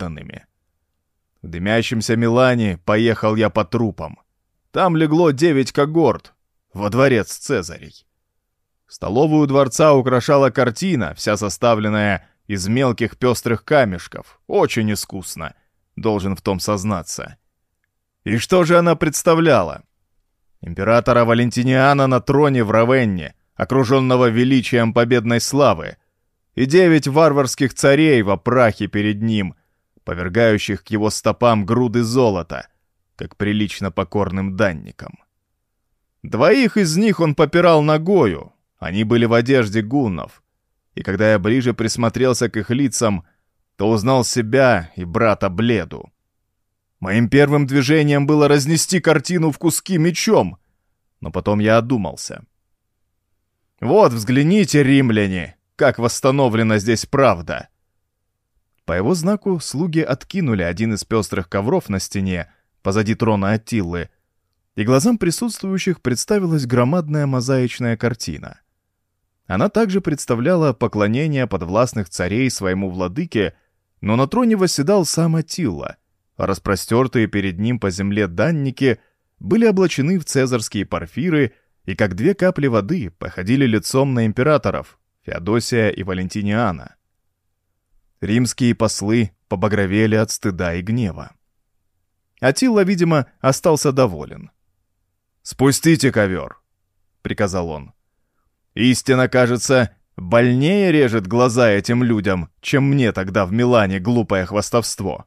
подданными. В дымящемся Милане поехал я по трупам. Там легло девять когорт во дворец Цезарей. Столовую дворца украшала картина, вся составленная из мелких пестрых камешков. Очень искусно, должен в том сознаться. И что же она представляла? Императора Валентиниана на троне в Равенне, окруженного величием победной славы, и девять варварских царей во прахе перед ним, повергающих к его стопам груды золота, как прилично покорным данникам. Двоих из них он попирал ногою, они были в одежде гуннов, и когда я ближе присмотрелся к их лицам, то узнал себя и брата Бледу. Моим первым движением было разнести картину в куски мечом, но потом я одумался. Вот, взгляните, римляне, как восстановлена здесь правда. По его знаку слуги откинули один из пестрых ковров на стене позади трона Аттиллы, и глазам присутствующих представилась громадная мозаичная картина — она также представляла поклонение подвластных царей своему владыке, но на троне восседал сам Атилла, а распростертые перед ним по земле данники были облачены в цезарские парфиры и как две капли воды походили лицом на императоров Феодосия и Валентиниана. Римские послы побагровели от стыда и гнева. Атилла, видимо, остался доволен. «Спустите ковер!» — приказал он. Истина, кажется, больнее режет глаза этим людям, чем мне тогда в Милане глупое хвастовство.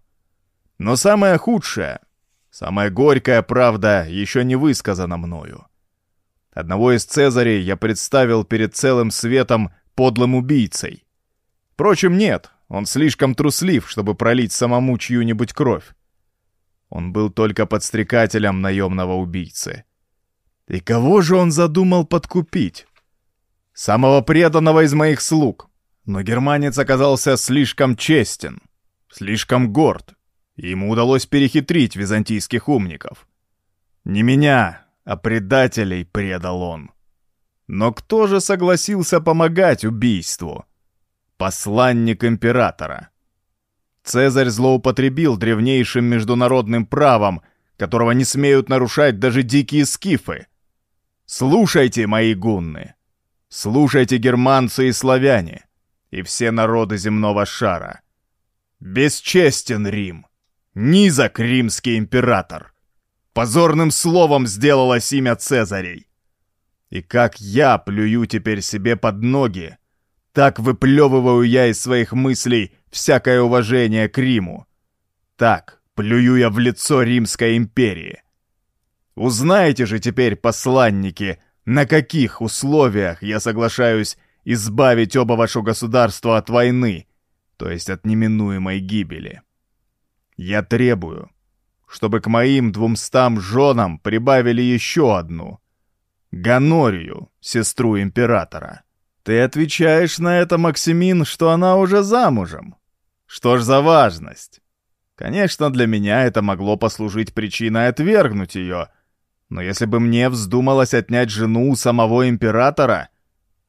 Но самое худшее, самая горькая правда еще не высказана мною. Одного из Цезарей я представил перед целым светом подлым убийцей. Впрочем, нет, он слишком труслив, чтобы пролить самому чью-нибудь кровь. Он был только подстрекателем наемного убийцы. И кого же он задумал подкупить? самого преданного из моих слуг. Но германец оказался слишком честен, слишком горд, и ему удалось перехитрить византийских умников. Не меня, а предателей предал он. Но кто же согласился помогать убийству? Посланник императора. Цезарь злоупотребил древнейшим международным правом, которого не смеют нарушать даже дикие скифы. Слушайте, мои гунны, Слушайте, германцы и славяне, и все народы земного шара. Бесчестен Рим, низок римский император. Позорным словом сделалось имя Цезарей. И как я плюю теперь себе под ноги, так выплевываю я из своих мыслей всякое уважение к Риму. Так плюю я в лицо Римской империи. Узнаете же теперь, посланники, на каких условиях я соглашаюсь избавить оба вашу государства от войны, то есть от неминуемой гибели? Я требую, чтобы к моим двумстам женам прибавили еще одну, Ганорию, сестру императора. Ты отвечаешь на это, Максимин, что она уже замужем. Что ж за важность? Конечно, для меня это могло послужить причиной отвергнуть ее — но если бы мне вздумалось отнять жену у самого императора,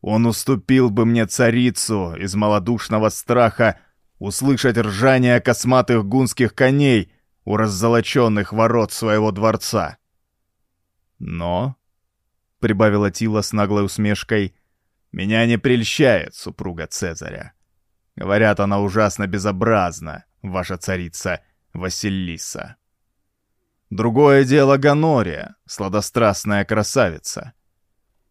он уступил бы мне царицу из малодушного страха услышать ржание косматых гунских коней у раззолоченных ворот своего дворца. Но, — прибавила Тила с наглой усмешкой, — меня не прельщает супруга Цезаря. Говорят, она ужасно безобразна, ваша царица Василиса. Другое дело Ганория, сладострастная красавица.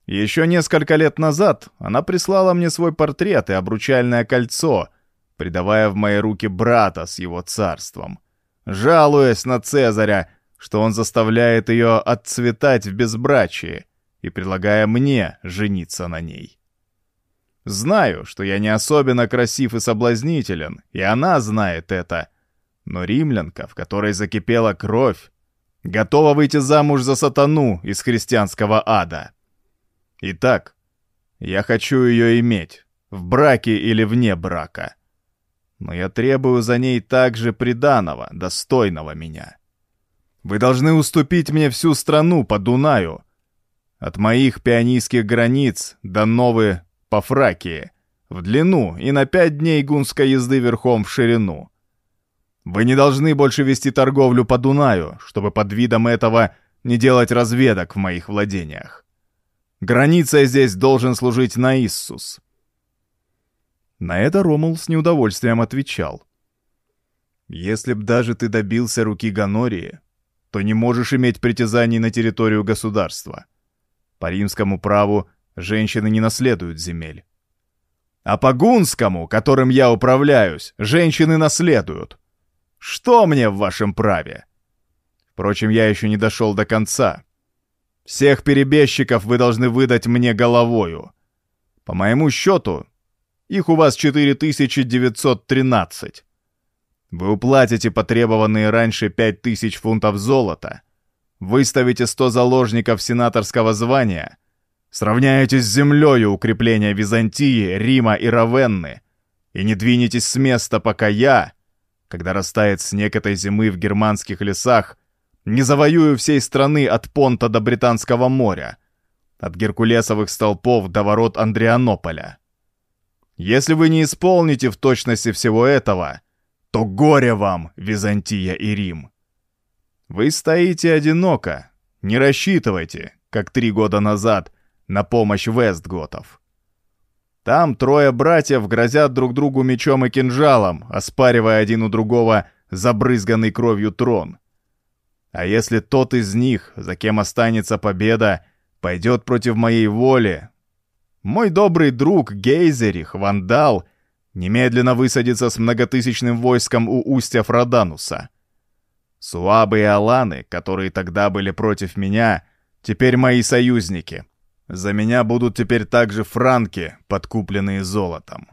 Еще несколько лет назад она прислала мне свой портрет и обручальное кольцо, придавая в мои руки брата с его царством, жалуясь на Цезаря, что он заставляет ее отцветать в безбрачии и предлагая мне жениться на ней. Знаю, что я не особенно красив и соблазнителен, и она знает это, но римлянка, в которой закипела кровь, готова выйти замуж за сатану из христианского ада. Итак, я хочу ее иметь, в браке или вне брака. Но я требую за ней также приданого, достойного меня. Вы должны уступить мне всю страну по Дунаю, от моих пионийских границ до Новы Пафракии, в длину и на пять дней гунской езды верхом в ширину. Вы не должны больше вести торговлю по Дунаю, чтобы под видом этого не делать разведок в моих владениях. Границей здесь должен служить Наиссус. На это Ромул с неудовольствием отвечал. «Если б даже ты добился руки Ганории, то не можешь иметь притязаний на территорию государства. По римскому праву женщины не наследуют земель. А по гунскому, которым я управляюсь, женщины наследуют. Что мне в вашем праве? Впрочем, я еще не дошел до конца. Всех перебежчиков вы должны выдать мне головою. По моему счету, их у вас 4913. Вы уплатите потребованные раньше 5000 фунтов золота, выставите 100 заложников сенаторского звания, сравняете с землею укрепления Византии, Рима и Равенны и не двинетесь с места, пока я, когда растает снег этой зимы в германских лесах, не завоюю всей страны от Понта до Британского моря, от Геркулесовых столпов до ворот Андрианополя. Если вы не исполните в точности всего этого, то горе вам, Византия и Рим. Вы стоите одиноко, не рассчитывайте, как три года назад, на помощь Вестготов. Там трое братьев грозят друг другу мечом и кинжалом, оспаривая один у другого забрызганный кровью трон. А если тот из них, за кем останется победа, пойдет против моей воли, мой добрый друг Гейзерих, вандал, немедленно высадится с многотысячным войском у устья Фродануса. Суабы и Аланы, которые тогда были против меня, теперь мои союзники. За меня будут теперь также франки, подкупленные золотом.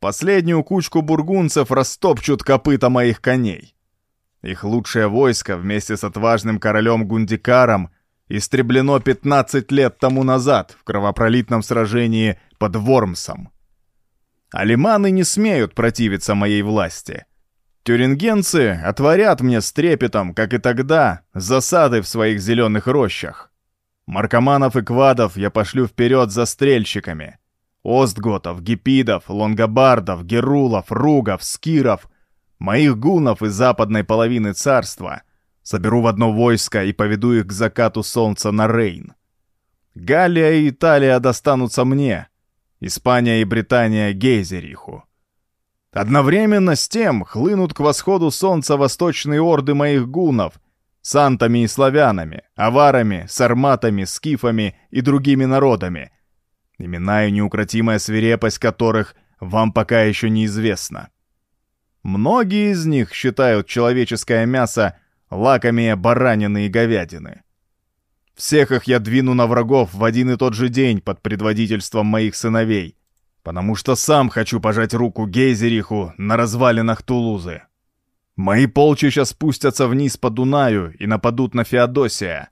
Последнюю кучку бургунцев растопчут копыта моих коней. Их лучшее войско вместе с отважным королем Гундикаром истреблено 15 лет тому назад в кровопролитном сражении под Вормсом. Алиманы не смеют противиться моей власти. Тюрингенцы отворят мне с трепетом, как и тогда, засады в своих зеленых рощах. Маркоманов и квадов я пошлю вперед за стрельщиками. Остготов, гипидов, лонгобардов, герулов, ругов, скиров, моих гунов из западной половины царства — Соберу в одно войско и поведу их к закату солнца на Рейн. Галлия и Италия достанутся мне, Испания и Британия — Гейзериху. Одновременно с тем хлынут к восходу солнца восточные орды моих гунов с антами и славянами, аварами, сарматами, скифами и другими народами, имена и неукротимая свирепость которых вам пока еще неизвестна. Многие из них считают человеческое мясо лакомее баранины и говядины. Всех их я двину на врагов в один и тот же день под предводительством моих сыновей, потому что сам хочу пожать руку Гейзериху на развалинах Тулузы. Мои полчища спустятся вниз по Дунаю и нападут на Феодосия.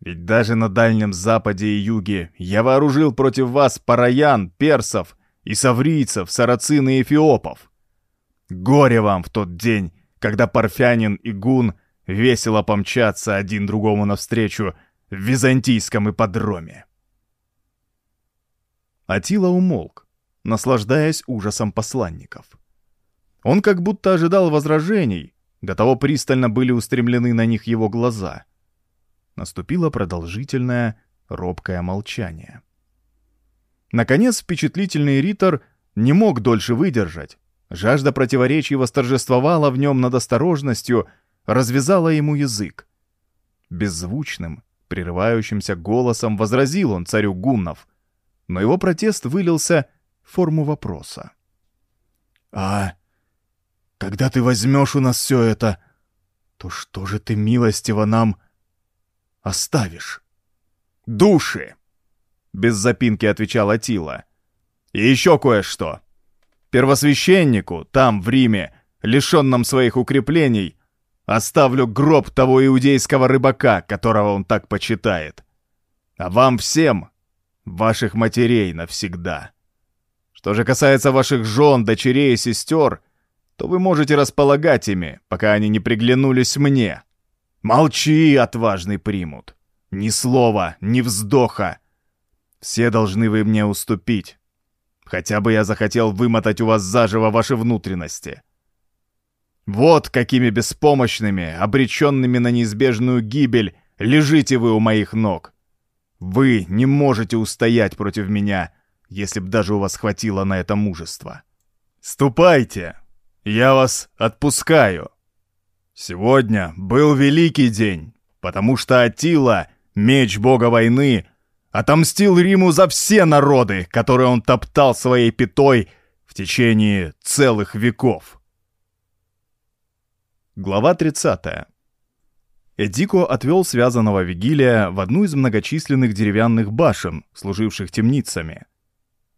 Ведь даже на Дальнем Западе и Юге я вооружил против вас параян, персов и саврийцев, сарацин и эфиопов. Горе вам в тот день, когда парфянин и гун весело помчаться один другому навстречу в византийском ипподроме. Атила умолк, наслаждаясь ужасом посланников. Он как будто ожидал возражений, до того пристально были устремлены на них его глаза. Наступило продолжительное, робкое молчание. Наконец, впечатлительный Ритор не мог дольше выдержать. Жажда противоречий восторжествовала в нем над осторожностью — развязала ему язык. Беззвучным, прерывающимся голосом возразил он царю гуннов, но его протест вылился в форму вопроса. «А когда ты возьмешь у нас все это, то что же ты милостиво нам оставишь?» «Души!» — без запинки отвечал Атила. «И еще кое-что. Первосвященнику, там, в Риме, лишенном своих укреплений, Оставлю гроб того иудейского рыбака, которого он так почитает. А вам всем, ваших матерей навсегда. Что же касается ваших жен, дочерей и сестер, то вы можете располагать ими, пока они не приглянулись мне. Молчи, отважный примут. Ни слова, ни вздоха. Все должны вы мне уступить. Хотя бы я захотел вымотать у вас заживо ваши внутренности. Вот какими беспомощными, обреченными на неизбежную гибель, лежите вы у моих ног. Вы не можете устоять против меня, если б даже у вас хватило на это мужества. Ступайте, я вас отпускаю. Сегодня был великий день, потому что Атила, меч бога войны, отомстил Риму за все народы, которые он топтал своей пятой в течение целых веков. Глава 30. Эдико отвел связанного Вигилия в одну из многочисленных деревянных башен, служивших темницами.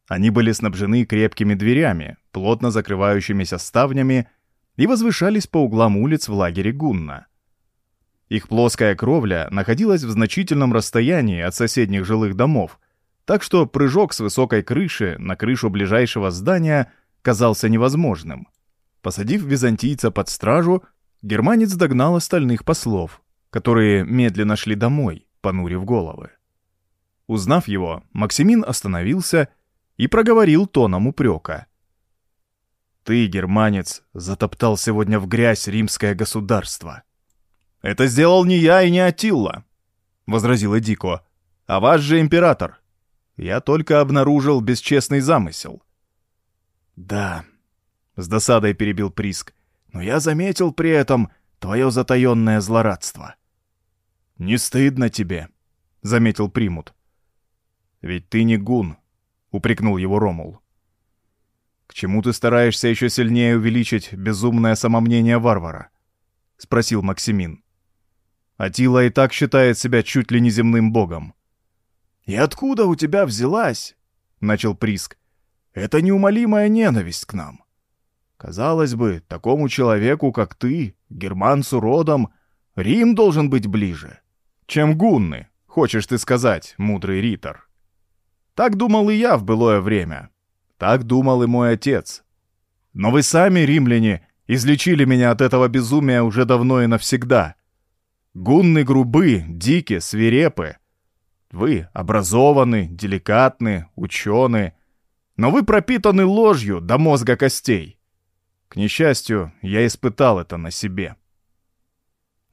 Они были снабжены крепкими дверями, плотно закрывающимися ставнями, и возвышались по углам улиц в лагере Гунна. Их плоская кровля находилась в значительном расстоянии от соседних жилых домов, так что прыжок с высокой крыши на крышу ближайшего здания казался невозможным. Посадив византийца под стражу, германец догнал остальных послов, которые медленно шли домой, понурив головы. Узнав его, Максимин остановился и проговорил тоном упрека. «Ты, германец, затоптал сегодня в грязь римское государство». «Это сделал не я и не Атилла», — возразил Эдико, — «а ваш же император. Я только обнаружил бесчестный замысел». «Да», — с досадой перебил Приск, — «но я заметил при этом твое затаенное злорадство». «Не стыдно тебе», — заметил Примут. «Ведь ты не гун», — упрекнул его Ромул. «К чему ты стараешься еще сильнее увеличить безумное самомнение варвара?» — спросил Максимин. Атила и так считает себя чуть ли не земным богом. «И откуда у тебя взялась?» — начал Приск. «Это неумолимая ненависть к нам. Казалось бы, такому человеку, как ты, германцу родом, Рим должен быть ближе, чем гунны, хочешь ты сказать, мудрый ритор. Так думал и я в былое время. Так думал и мой отец. Но вы сами, римляне, излечили меня от этого безумия уже давно и навсегда. Гунны грубы, дики, свирепы. Вы образованы, деликатны, учены, но вы пропитаны ложью до мозга костей. К несчастью, я испытал это на себе.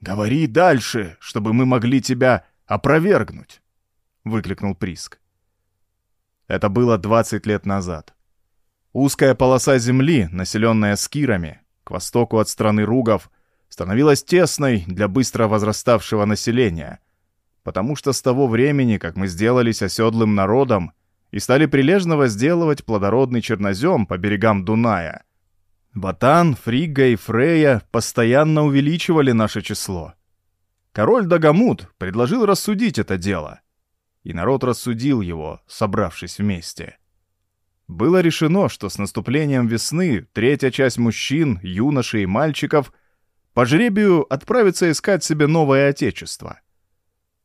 «Говори дальше, чтобы мы могли тебя опровергнуть», — выкликнул Приск. Это было 20 лет назад. Узкая полоса земли, населенная скирами, к востоку от страны Ругов, становилась тесной для быстро возраставшего населения, потому что с того времени, как мы сделались оседлым народом и стали прилежно возделывать плодородный чернозем по берегам Дуная, Батан, Фрига и Фрея постоянно увеличивали наше число. Король Дагамут предложил рассудить это дело, и народ рассудил его, собравшись вместе. Было решено, что с наступлением весны третья часть мужчин, юношей и мальчиков по жребию отправиться искать себе новое отечество.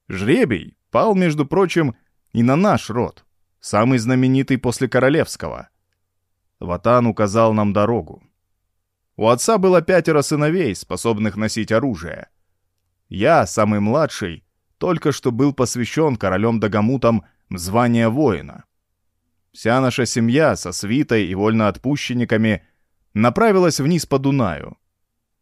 Жребий пал, между прочим, и на наш род, самый знаменитый после королевского. Ватан указал нам дорогу. У отца было пятеро сыновей, способных носить оружие. Я, самый младший, только что был посвящен королем Дагамутам в звание воина. Вся наша семья со свитой и вольноотпущенниками направилась вниз по Дунаю.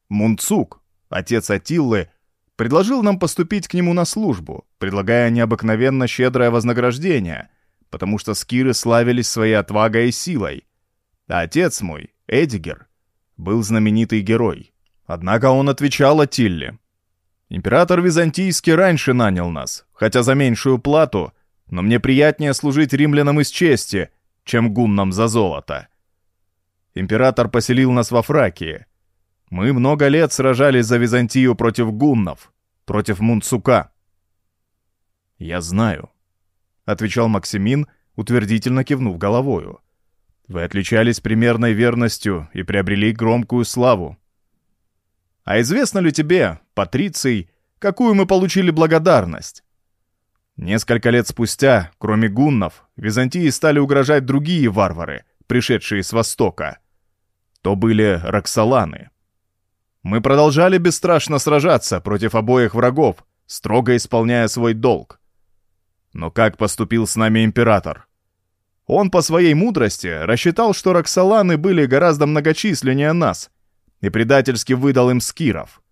Мунцук, отец Атиллы, предложил нам поступить к нему на службу, предлагая необыкновенно щедрое вознаграждение, потому что скиры славились своей отвагой и силой. А отец мой, Эдигер, был знаменитый герой. Однако он отвечал Атилле. Император Византийский раньше нанял нас, хотя за меньшую плату, но мне приятнее служить римлянам из чести, чем гуннам за золото. Император поселил нас во Фракии, мы много лет сражались за Византию против гуннов, против Мунцука. Я знаю, отвечал Максимин, утвердительно кивнув головою. Вы отличались примерной верностью и приобрели громкую славу. А известно ли тебе, Патриций, какую мы получили благодарность? Несколько лет спустя, кроме гуннов, Византии стали угрожать другие варвары, пришедшие с Востока. То были Роксоланы. Мы продолжали бесстрашно сражаться против обоих врагов, строго исполняя свой долг. Но как поступил с нами император? Он по своей мудрости рассчитал, что Роксоланы были гораздо многочисленнее нас, и предательски выдал им скиров.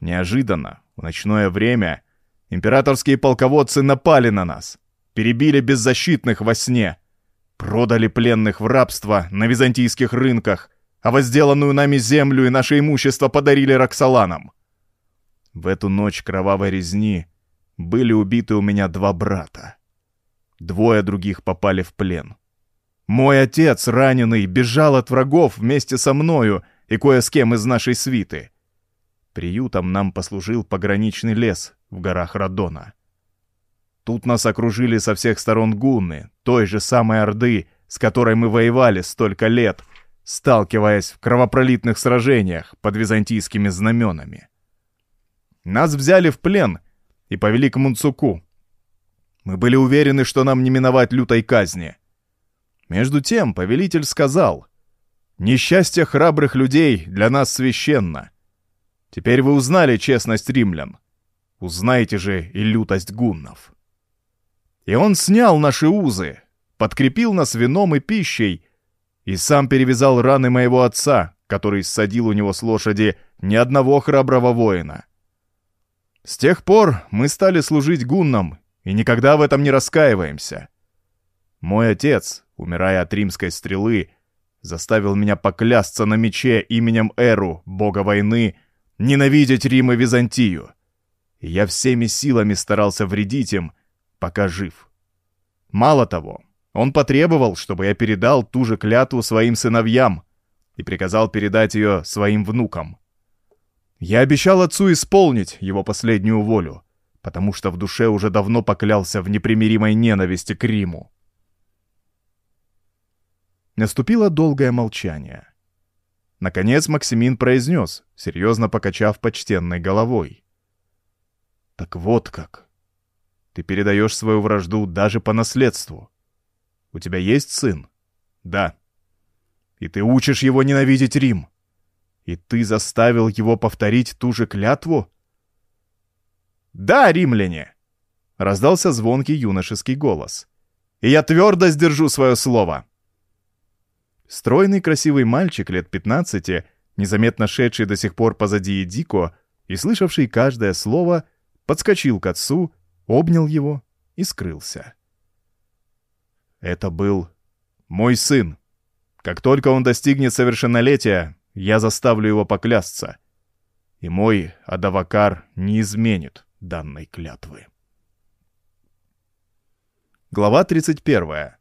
Неожиданно, в ночное время, императорские полководцы напали на нас, перебили беззащитных во сне, продали пленных в рабство на византийских рынках, а возделанную нами землю и наше имущество подарили Роксоланам. В эту ночь кровавой резни были убиты у меня два брата. Двое других попали в плен. Мой отец, раненый, бежал от врагов вместе со мною и кое с кем из нашей свиты. Приютом нам послужил пограничный лес в горах Радона. Тут нас окружили со всех сторон гунны, той же самой Орды, с которой мы воевали столько лет, сталкиваясь в кровопролитных сражениях под византийскими знаменами. Нас взяли в плен и повели к Мунцуку. Мы были уверены, что нам не миновать лютой казни. Между тем повелитель сказал, «Несчастье храбрых людей для нас священно. Теперь вы узнали честность римлян. Узнайте же и лютость гуннов». И он снял наши узы, подкрепил нас вином и пищей и сам перевязал раны моего отца, который ссадил у него с лошади ни одного храброго воина. С тех пор мы стали служить гуннам и никогда в этом не раскаиваемся. Мой отец, умирая от римской стрелы, заставил меня поклясться на мече именем Эру, бога войны, ненавидеть Рим и Византию. Я всеми силами старался вредить им, пока жив. Мало того, он потребовал, чтобы я передал ту же клятву своим сыновьям и приказал передать ее своим внукам. Я обещал отцу исполнить его последнюю волю, потому что в душе уже давно поклялся в непримиримой ненависти к Риму. Наступило долгое молчание. Наконец Максимин произнес, серьезно покачав почтенной головой. «Так вот как. Ты передаешь свою вражду даже по наследству. У тебя есть сын?» «Да». «И ты учишь его ненавидеть Рим?» И ты заставил его повторить ту же клятву? «Да, римляне!» — раздался звонкий юношеский голос. «И я твердо сдержу свое слово!» Стройный красивый мальчик лет 15, незаметно шедший до сих пор позади Эдико и слышавший каждое слово, подскочил к отцу, обнял его и скрылся. Это был мой сын. Как только он достигнет совершеннолетия, я заставлю его поклясться. И мой Адавакар не изменит данной клятвы. Глава 31.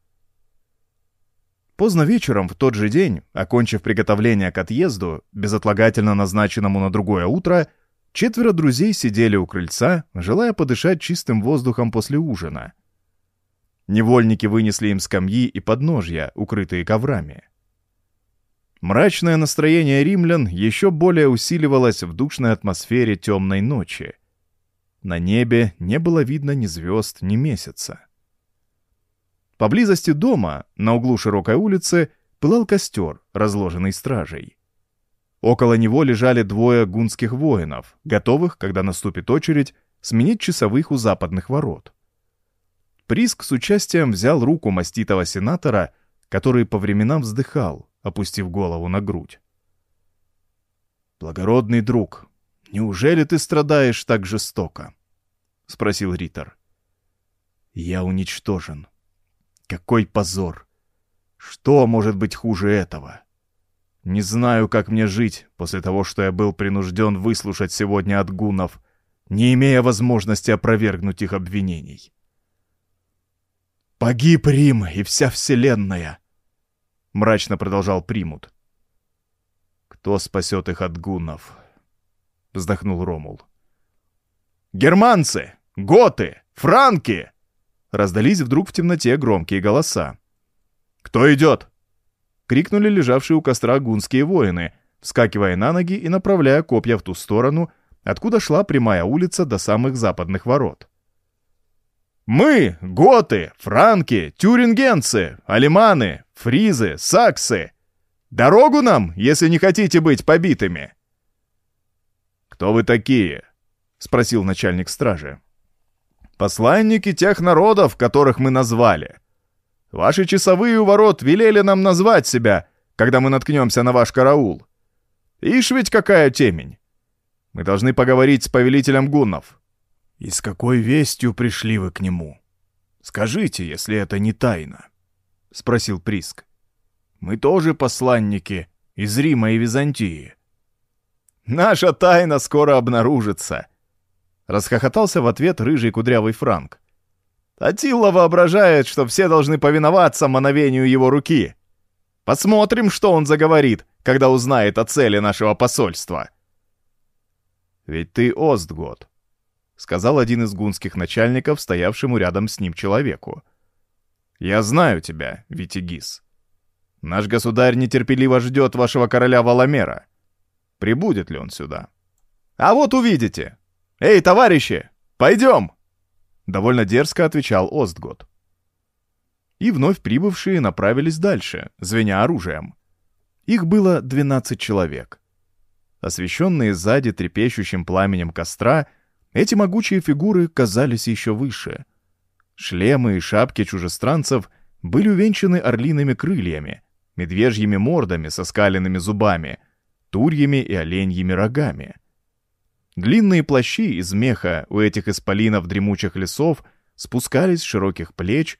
Поздно вечером в тот же день, окончив приготовление к отъезду, безотлагательно назначенному на другое утро, четверо друзей сидели у крыльца, желая подышать чистым воздухом после ужина. Невольники вынесли им скамьи и подножья, укрытые коврами. Мрачное настроение римлян еще более усиливалось в душной атмосфере темной ночи. На небе не было видно ни звезд, ни месяца. Поблизости дома, на углу широкой улицы, пылал костер, разложенный стражей. Около него лежали двое гунских воинов, готовых, когда наступит очередь, сменить часовых у западных ворот. Приск с участием взял руку маститого сенатора, который по временам вздыхал, опустив голову на грудь. «Благородный друг, неужели ты страдаешь так жестоко?» — спросил Риттер. «Я уничтожен. Какой позор! Что может быть хуже этого? Не знаю, как мне жить после того, что я был принужден выслушать сегодня от гунов, не имея возможности опровергнуть их обвинений. Погиб Рим и вся вселенная!» — мрачно продолжал Примут. «Кто спасет их от гуннов?» — вздохнул Ромул. «Германцы! Готы! Франки!» Раздались вдруг в темноте громкие голоса. «Кто идет?» — крикнули лежавшие у костра гунские воины, вскакивая на ноги и направляя копья в ту сторону, откуда шла прямая улица до самых западных ворот. Мы, готы, франки, тюрингенцы, алиманы, фризы, саксы. Дорогу нам, если не хотите быть побитыми. Кто вы такие? Спросил начальник стражи. Посланники тех народов, которых мы назвали. Ваши часовые у ворот велели нам назвать себя, когда мы наткнемся на ваш караул. Ишь ведь какая темень! Мы должны поговорить с повелителем гуннов». «И с какой вестью пришли вы к нему? Скажите, если это не тайна», — спросил Приск. «Мы тоже посланники из Рима и Византии». «Наша тайна скоро обнаружится», — расхохотался в ответ рыжий кудрявый Франк. «Атилла воображает, что все должны повиноваться мановению его руки. Посмотрим, что он заговорит, когда узнает о цели нашего посольства». «Ведь ты Остгот», — сказал один из гунских начальников, стоявшему рядом с ним человеку. «Я знаю тебя, Витигис. Наш государь нетерпеливо ждет вашего короля Валамера. Прибудет ли он сюда?» «А вот увидите! Эй, товарищи, пойдем!» Довольно дерзко отвечал Остгот. И вновь прибывшие направились дальше, звеня оружием. Их было 12 человек. Освещенные сзади трепещущим пламенем костра, эти могучие фигуры казались еще выше. Шлемы и шапки чужестранцев были увенчаны орлиными крыльями, медвежьими мордами со скаленными зубами, турьями и оленьими рогами. Длинные плащи из меха у этих исполинов дремучих лесов спускались с широких плеч,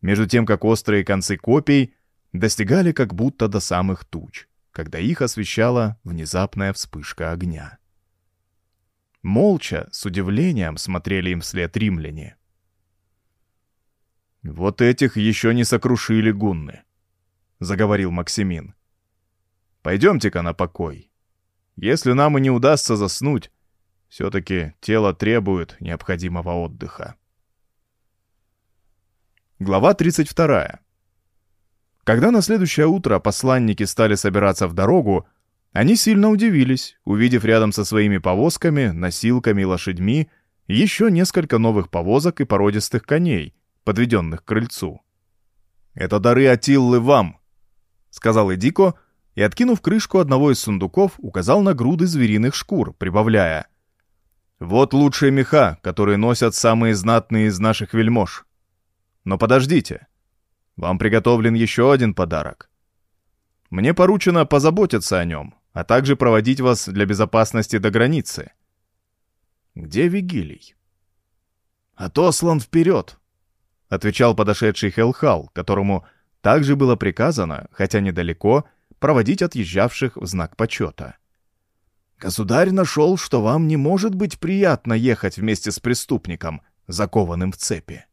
между тем как острые концы копий достигали как будто до самых туч когда их освещала внезапная вспышка огня. Молча, с удивлением смотрели им вслед римляне. «Вот этих еще не сокрушили гунны», — заговорил Максимин. «Пойдемте-ка на покой. Если нам и не удастся заснуть, все-таки тело требует необходимого отдыха». Глава 32. Когда на следующее утро посланники стали собираться в дорогу, они сильно удивились, увидев рядом со своими повозками, носилками и лошадьми еще несколько новых повозок и породистых коней, подведенных к крыльцу. «Это дары Атиллы вам», — сказал Эдико, и, откинув крышку одного из сундуков, указал на груды звериных шкур, прибавляя. «Вот лучшие меха, которые носят самые знатные из наших вельмож. Но подождите, вам приготовлен еще один подарок. Мне поручено позаботиться о нем, а также проводить вас для безопасности до границы. Где Вигилий? Отослан вперед, отвечал подошедший Хелхал, которому также было приказано, хотя недалеко, проводить отъезжавших в знак почета. Государь нашел, что вам не может быть приятно ехать вместе с преступником, закованным в цепи.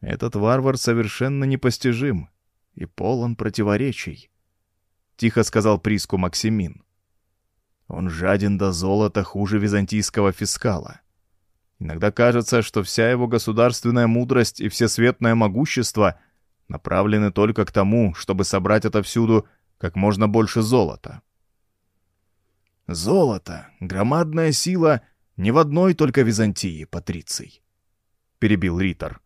Этот варвар совершенно непостижим и полон противоречий, — тихо сказал Приску Максимин. Он жаден до золота хуже византийского фискала. Иногда кажется, что вся его государственная мудрость и всесветное могущество направлены только к тому, чтобы собрать отовсюду как можно больше золота. Золото — громадная сила не в одной только Византии, Патриций, — перебил Ритор.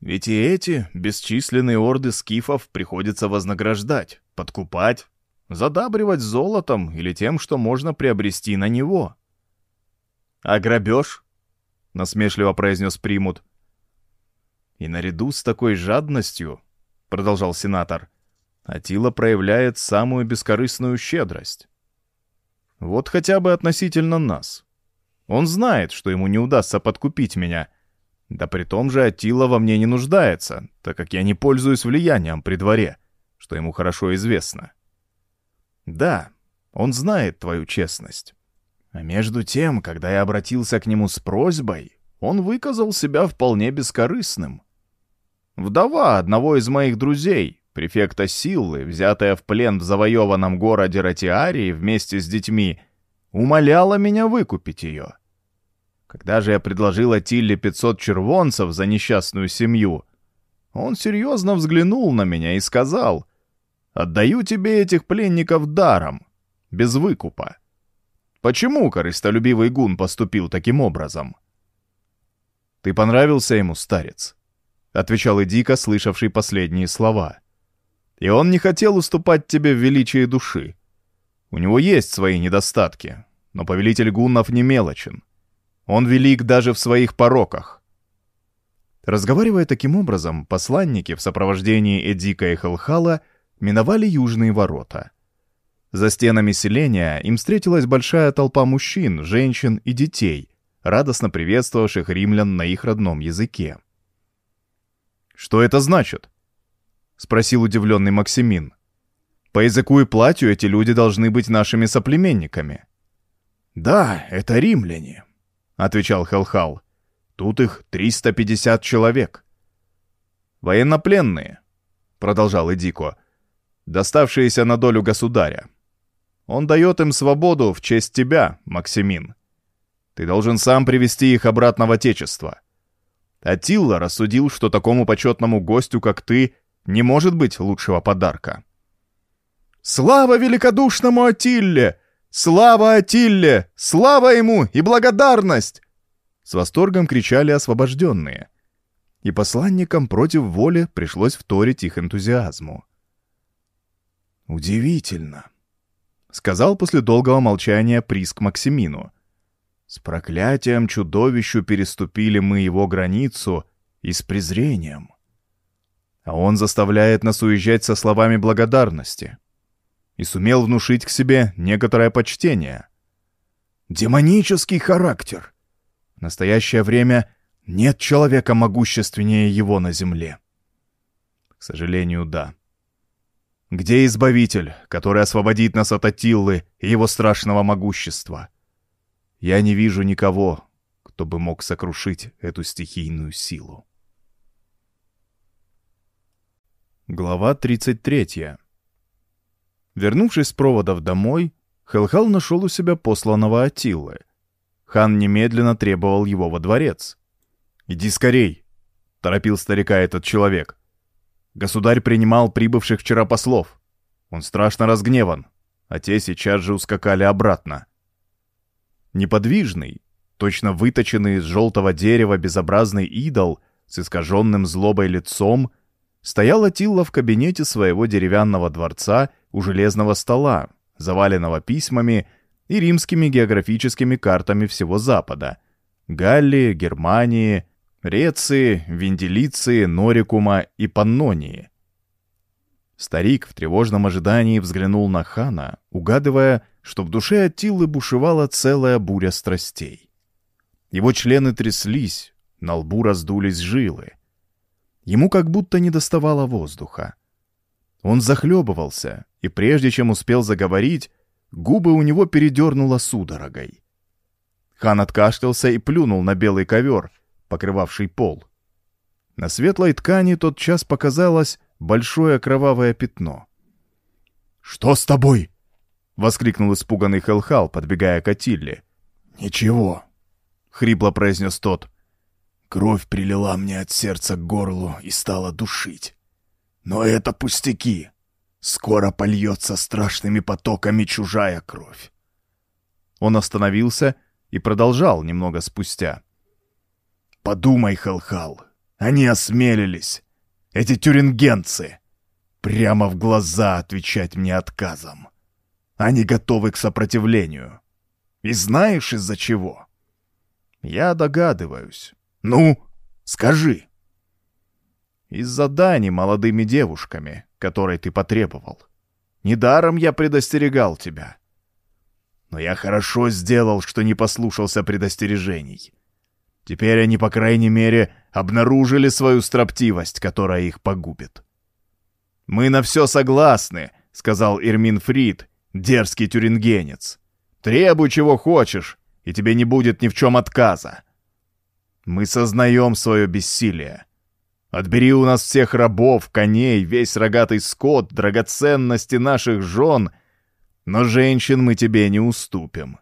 Ведь и эти бесчисленные орды скифов приходится вознаграждать, подкупать, задабривать золотом или тем, что можно приобрести на него. «А грабеж?» — насмешливо произнес Примут. «И наряду с такой жадностью, — продолжал сенатор, — Атила проявляет самую бескорыстную щедрость. Вот хотя бы относительно нас. Он знает, что ему не удастся подкупить меня — да при том же Атила во мне не нуждается, так как я не пользуюсь влиянием при дворе, что ему хорошо известно. Да, он знает твою честность. А между тем, когда я обратился к нему с просьбой, он выказал себя вполне бескорыстным. Вдова одного из моих друзей, префекта Силлы, взятая в плен в завоеванном городе Ратиарии вместе с детьми, умоляла меня выкупить ее. Когда же я предложил Атилле 500 червонцев за несчастную семью, он серьезно взглянул на меня и сказал, «Отдаю тебе этих пленников даром, без выкупа». Почему корыстолюбивый гун поступил таким образом? «Ты понравился ему, старец», — отвечал Эдика, слышавший последние слова. «И он не хотел уступать тебе в величии души. У него есть свои недостатки, но повелитель гуннов не мелочен. Он велик даже в своих пороках. Разговаривая таким образом, посланники в сопровождении Эдика и Хелхала миновали южные ворота. За стенами селения им встретилась большая толпа мужчин, женщин и детей, радостно приветствовавших римлян на их родном языке. «Что это значит?» — спросил удивленный Максимин. «По языку и платью эти люди должны быть нашими соплеменниками». «Да, это римляне», — отвечал Хелхал. «Тут их 350 человек». «Военнопленные», — продолжал Эдико, — «доставшиеся на долю государя. Он дает им свободу в честь тебя, Максимин. Ты должен сам привести их обратно в Отечество. Атилла рассудил, что такому почетному гостю, как ты, не может быть лучшего подарка. «Слава великодушному Атилле! Слава Атилле! Слава ему и благодарность!» С восторгом кричали освобожденные. И посланникам против воли пришлось вторить их энтузиазму. «Удивительно», — сказал после долгого молчания Приск Максимину. «С проклятием чудовищу переступили мы его границу и с презрением. А он заставляет нас уезжать со словами благодарности. И сумел внушить к себе некоторое почтение. Демонический характер. В настоящее время нет человека могущественнее его на земле. К сожалению, да. Где Избавитель, который освободит нас от Атиллы и его страшного могущества? Я не вижу никого, кто бы мог сокрушить эту стихийную силу. Глава 33 Вернувшись с проводов домой, Хелхал нашел у себя посланного Атиллы. Хан немедленно требовал его во дворец. «Иди скорей!» — торопил старика этот человек. Государь принимал прибывших вчера послов. Он страшно разгневан, а те сейчас же ускакали обратно. Неподвижный, точно выточенный из желтого дерева безобразный идол с искаженным злобой лицом, стоял Атилла в кабинете своего деревянного дворца у железного стола, заваленного письмами и римскими географическими картами всего Запада — Галлии, Германии, Реции, Венделиции, Норикума и Паннонии. Старик в тревожном ожидании взглянул на хана, угадывая, что в душе Аттилы бушевала целая буря страстей. Его члены тряслись, на лбу раздулись жилы. Ему как будто не доставало воздуха. Он захлебывался, и прежде чем успел заговорить, губы у него передернуло судорогой. Хан откашлялся и плюнул на белый ковер, покрывавший пол. На светлой ткани тот час показалось большое кровавое пятно. «Что с тобой?» — воскликнул испуганный Хелхал, подбегая к Атилле. «Ничего», — хрипло произнес тот. «Кровь прилила мне от сердца к горлу и стала душить. Но это пустяки. Скоро польется страшными потоками чужая кровь». Он остановился и продолжал немного спустя. Подумай, Халхал, они осмелились. Эти тюрингенцы. Прямо в глаза отвечать мне отказом. Они готовы к сопротивлению. И знаешь, из-за чего? Я догадываюсь. Ну, скажи. Из-за дани молодыми девушками, которой ты потребовал. Недаром я предостерегал тебя. Но я хорошо сделал, что не послушался предостережений. Теперь они, по крайней мере, обнаружили свою строптивость, которая их погубит. «Мы на все согласны», — сказал Ирмин Фрид, дерзкий тюрингенец. «Требуй, чего хочешь, и тебе не будет ни в чем отказа. Мы сознаем свое бессилие. Отбери у нас всех рабов, коней, весь рогатый скот, драгоценности наших жен, но женщин мы тебе не уступим».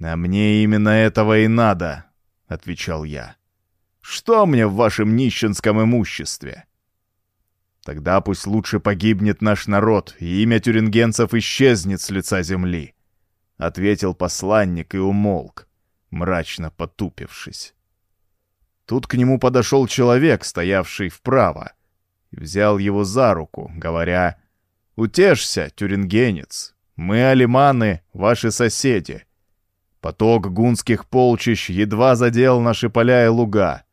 «А мне именно этого и надо», — отвечал я. «Что мне в вашем нищенском имуществе?» «Тогда пусть лучше погибнет наш народ, и имя тюрингенцев исчезнет с лица земли», — ответил посланник и умолк, мрачно потупившись. Тут к нему подошел человек, стоявший вправо, и взял его за руку, говоря, «Утешься, тюрингенец, мы, алиманы, ваши соседи, Поток гунских полчищ едва задел наши поля и луга.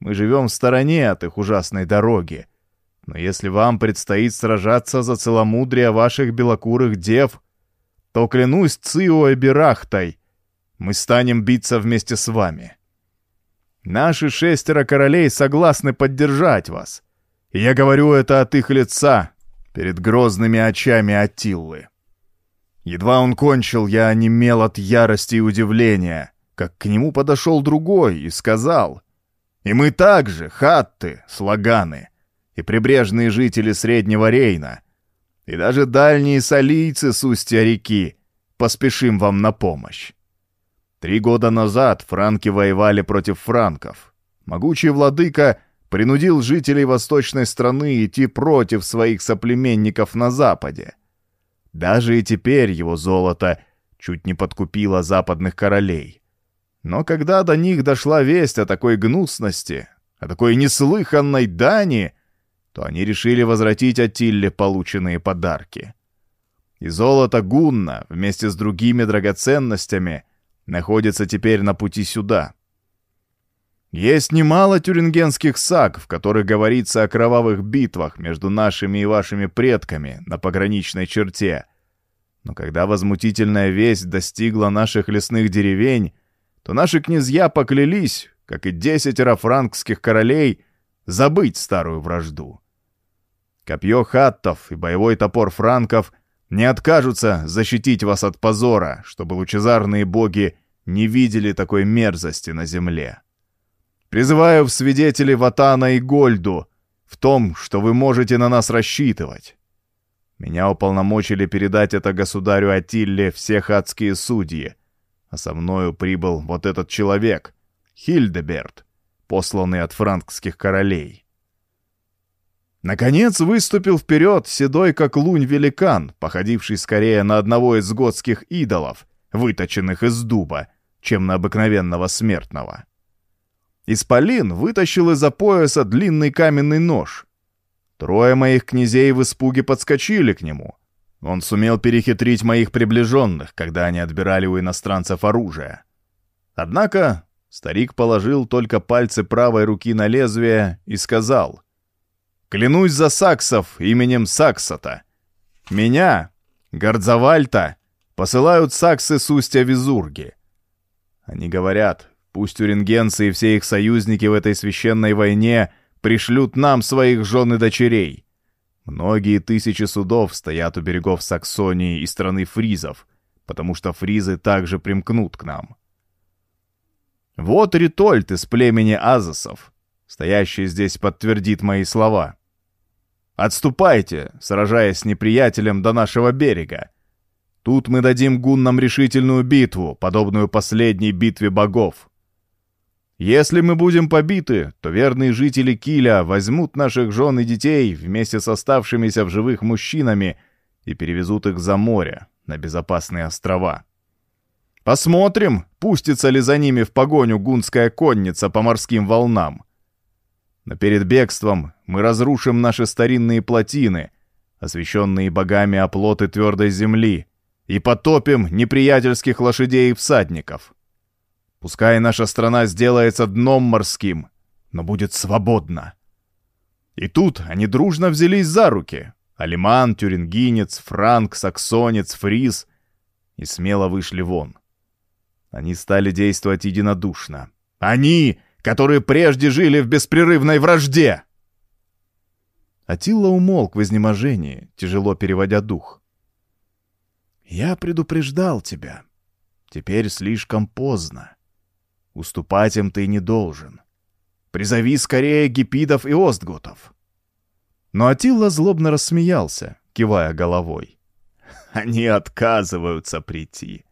Мы живем в стороне от их ужасной дороги. Но если вам предстоит сражаться за целомудрие ваших белокурых дев, то клянусь Цио мы станем биться вместе с вами. Наши шестеро королей согласны поддержать вас. Я говорю это от их лица, перед грозными очами Атиллы. Едва он кончил, я онемел от ярости и удивления, как к нему подошел другой и сказал, «И мы также, хатты, слаганы, и прибрежные жители Среднего Рейна, и даже дальние солийцы с устья реки, поспешим вам на помощь. Три года назад франки воевали против франков. Могучий владыка принудил жителей восточной страны идти против своих соплеменников на западе. Даже и теперь его золото чуть не подкупило западных королей. Но когда до них дошла весть о такой гнусности, о такой неслыханной дани, то они решили возвратить Атилле полученные подарки. И золото Гунна вместе с другими драгоценностями — находится теперь на пути сюда. Есть немало тюрингенских саг, в которых говорится о кровавых битвах между нашими и вашими предками на пограничной черте. Но когда возмутительная весть достигла наших лесных деревень, то наши князья поклялись, как и десятеро франкских королей, забыть старую вражду. Копье хаттов и боевой топор франков — не откажутся защитить вас от позора, чтобы лучезарные боги не видели такой мерзости на земле. Призываю в свидетели Ватана и Гольду в том, что вы можете на нас рассчитывать. Меня уполномочили передать это государю Атилле всех адские судьи, а со мною прибыл вот этот человек, Хильдеберт, посланный от франкских королей. Наконец выступил вперед седой как лунь великан, походивший скорее на одного из готских идолов, выточенных из дуба, чем на обыкновенного смертного. Исполин вытащил из-за пояса длинный каменный нож. Трое моих князей в испуге подскочили к нему. Он сумел перехитрить моих приближенных, когда они отбирали у иностранцев оружие. Однако старик положил только пальцы правой руки на лезвие и сказал — Клянусь за саксов именем Саксота. Меня, Гордзавальта, посылают саксы с устья Визурги. Они говорят, пусть урингенцы и все их союзники в этой священной войне пришлют нам своих жен и дочерей. Многие тысячи судов стоят у берегов Саксонии и страны фризов, потому что фризы также примкнут к нам. Вот Ритольд из племени Азосов, стоящий здесь подтвердит мои слова. Отступайте, сражаясь с неприятелем до нашего берега. Тут мы дадим гуннам решительную битву, подобную последней битве богов. Если мы будем побиты, то верные жители Киля возьмут наших жен и детей вместе с оставшимися в живых мужчинами и перевезут их за море, на безопасные острова. Посмотрим, пустится ли за ними в погоню гунская конница по морским волнам. Но перед бегством мы разрушим наши старинные плотины, освященные богами оплоты твердой земли, и потопим неприятельских лошадей и всадников. Пускай наша страна сделается дном морским, но будет свободна. И тут они дружно взялись за руки. Алиман, тюрингинец, франк, саксонец, фриз. И смело вышли вон. Они стали действовать единодушно. Они, которые прежде жили в беспрерывной вражде!» Атилла умолк в изнеможении, тяжело переводя дух. «Я предупреждал тебя. Теперь слишком поздно. Уступать им ты не должен. Призови скорее гипидов и остгутов». Но Атилла злобно рассмеялся, кивая головой. «Они отказываются прийти.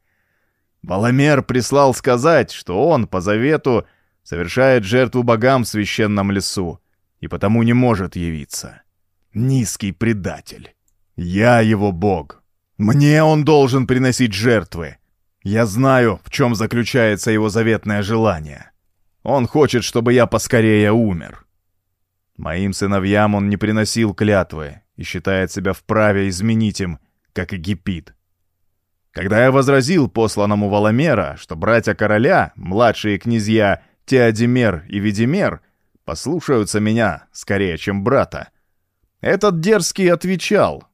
Баламер прислал сказать, что он, по завету, совершает жертву богам в священном лесу и потому не может явиться. Низкий предатель. Я его бог. Мне он должен приносить жертвы. Я знаю, в чем заключается его заветное желание. Он хочет, чтобы я поскорее умер. Моим сыновьям он не приносил клятвы и считает себя вправе изменить им, как и. Когда я возразил посланному Валамера, что братья короля, младшие князья Теодимер и Ведимер послушаются меня скорее, чем брата, Этот дерзкий отвечал.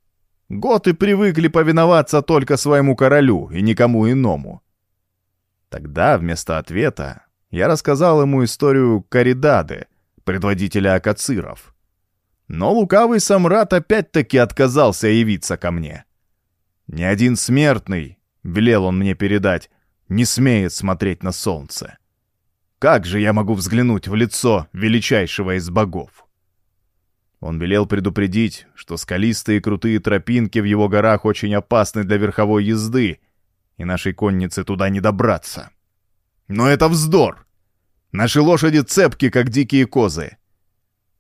Готы привыкли повиноваться только своему королю и никому иному. Тогда вместо ответа я рассказал ему историю Каридады, предводителя акациров. Но лукавый самрат опять-таки отказался явиться ко мне. Ни один смертный, велел он мне передать, не смеет смотреть на солнце. Как же я могу взглянуть в лицо величайшего из богов? Он велел предупредить, что скалистые крутые тропинки в его горах очень опасны для верховой езды, и нашей коннице туда не добраться. Но это вздор! Наши лошади цепки, как дикие козы.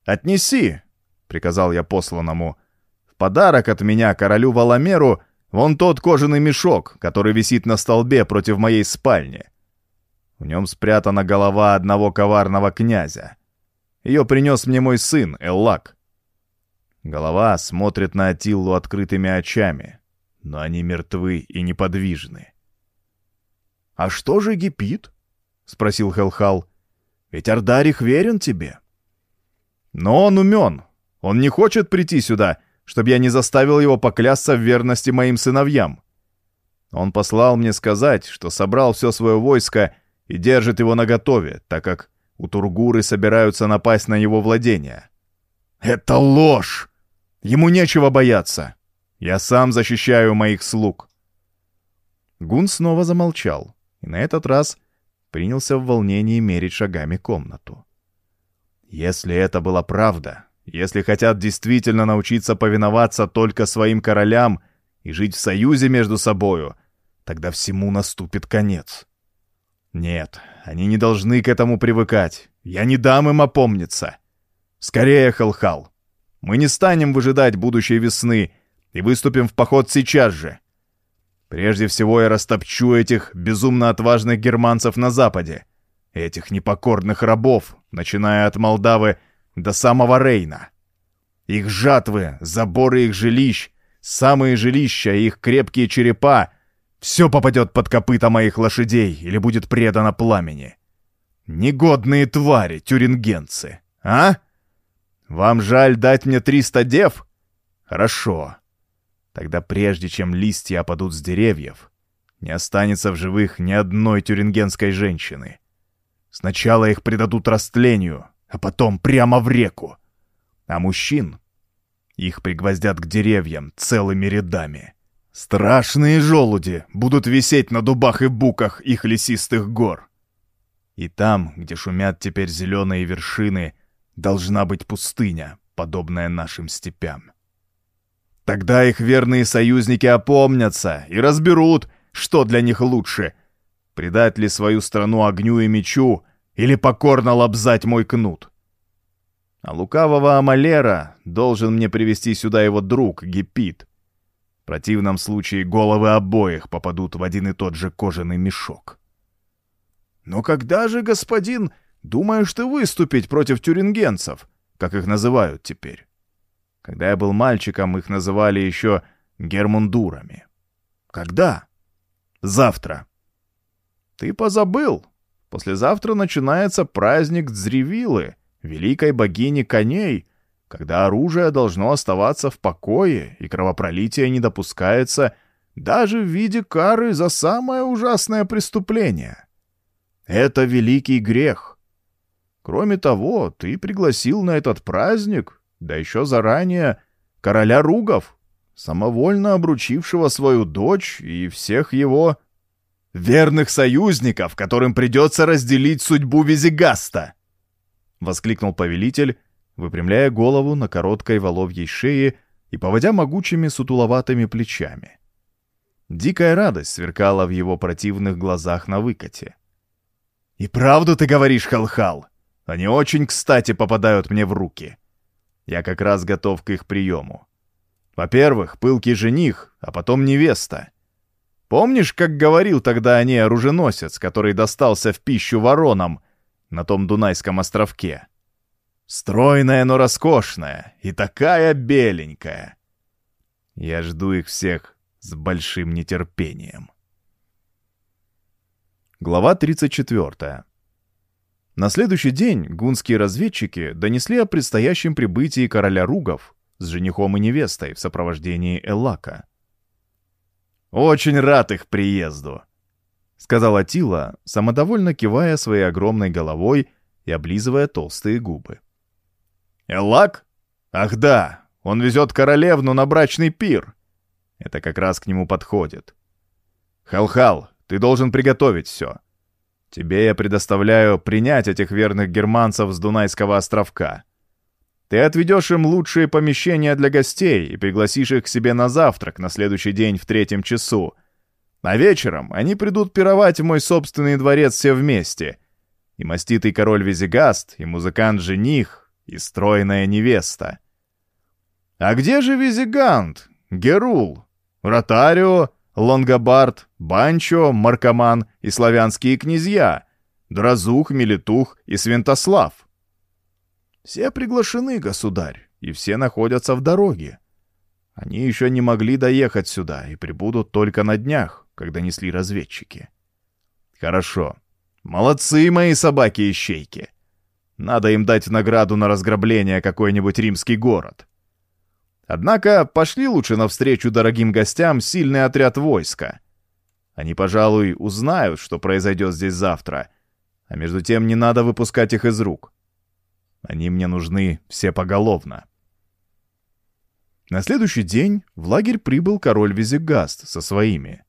«Отнеси», — приказал я посланному, — «в подарок от меня королю Валамеру вон тот кожаный мешок, который висит на столбе против моей спальни. В нем спрятана голова одного коварного князя. Ее принес мне мой сын, Эллак. Голова смотрит на Атиллу открытыми очами, но они мертвы и неподвижны. «А что же Гипит?» — спросил Хелхал. «Ведь Ардарих верен тебе». «Но он умен. Он не хочет прийти сюда, чтобы я не заставил его поклясться в верности моим сыновьям. Он послал мне сказать, что собрал все свое войско и держит его наготове, так как у Тургуры собираются напасть на его владения. «Это ложь! Ему нечего бояться. Я сам защищаю моих слуг». Гун снова замолчал, и на этот раз принялся в волнении мерить шагами комнату. Если это была правда, если хотят действительно научиться повиноваться только своим королям и жить в союзе между собою, тогда всему наступит конец. Нет, они не должны к этому привыкать. Я не дам им опомниться. Скорее, Халхал. Мы не станем выжидать будущей весны и выступим в поход сейчас же. Прежде всего я растопчу этих безумно отважных германцев на западе, этих непокорных рабов, начиная от Молдавы до самого Рейна. Их жатвы, заборы их жилищ, самые жилища и их крепкие черепа — все попадет под копыта моих лошадей или будет предано пламени. Негодные твари, тюрингенцы, а? Вам жаль дать мне триста дев? Хорошо. Тогда прежде чем листья опадут с деревьев, не останется в живых ни одной тюрингенской женщины. Сначала их предадут растлению, а потом прямо в реку. А мужчин их пригвоздят к деревьям целыми рядами. Страшные желуди будут висеть на дубах и буках их лесистых гор. И там, где шумят теперь зеленые вершины, должна быть пустыня, подобная нашим степям. Тогда их верные союзники опомнятся и разберут, что для них лучше — предать ли свою страну огню и мечу или покорно лобзать мой кнут. А лукавого Амалера должен мне привести сюда его друг Гепит. В противном случае головы обоих попадут в один и тот же кожаный мешок. Но когда же, господин, думаешь ты выступить против тюрингенцев, как их называют теперь? Когда я был мальчиком, их называли еще гермундурами. Когда? Завтра. Ты позабыл, Послезавтра начинается праздник Дзревилы, великой богини коней, когда оружие должно оставаться в покое и кровопролитие не допускается даже в виде кары за самое ужасное преступление. Это великий грех. Кроме того, ты пригласил на этот праздник, да еще заранее, короля Ругов, самовольно обручившего свою дочь и всех его верных союзников, которым придется разделить судьбу Визигаста!» — воскликнул повелитель, выпрямляя голову на короткой воловьей шее и поводя могучими сутуловатыми плечами. Дикая радость сверкала в его противных глазах на выкате. «И правду ты говоришь, Халхал? Они очень кстати попадают мне в руки. Я как раз готов к их приему. Во-первых, пылкий жених, а потом невеста. Помнишь, как говорил тогда о ней оруженосец, который достался в пищу воронам на том Дунайском островке? Стройная, но роскошная, и такая беленькая. Я жду их всех с большим нетерпением. Глава 34. На следующий день гунские разведчики донесли о предстоящем прибытии короля Ругов, с женихом и невестой в сопровождении Эллака. «Очень рад их приезду», — сказал Атила, самодовольно кивая своей огромной головой и облизывая толстые губы. «Эллак? Ах да, он везет королевну на брачный пир. Это как раз к нему подходит. Хал-Хал, ты должен приготовить все. Тебе я предоставляю принять этих верных германцев с Дунайского островка. Ты отведешь им лучшие помещения для гостей и пригласишь их к себе на завтрак на следующий день в третьем часу. А вечером они придут пировать в мой собственный дворец все вместе. И маститый король Визигаст, и музыкант-жених, и стройная невеста. А где же Визигант, Герул, Ротарио, Лонгобард, Банчо, Маркоман и славянские князья, Дразух, Мелитух и Святослав. Все приглашены, государь, и все находятся в дороге. Они еще не могли доехать сюда и прибудут только на днях, когда несли разведчики. Хорошо. Молодцы мои собаки-ищейки. Надо им дать награду на разграбление какой-нибудь римский город. Однако пошли лучше навстречу дорогим гостям сильный отряд войска. Они, пожалуй, узнают, что произойдет здесь завтра, а между тем не надо выпускать их из рук. Они мне нужны все поголовно. На следующий день в лагерь прибыл король Визигаст со своими.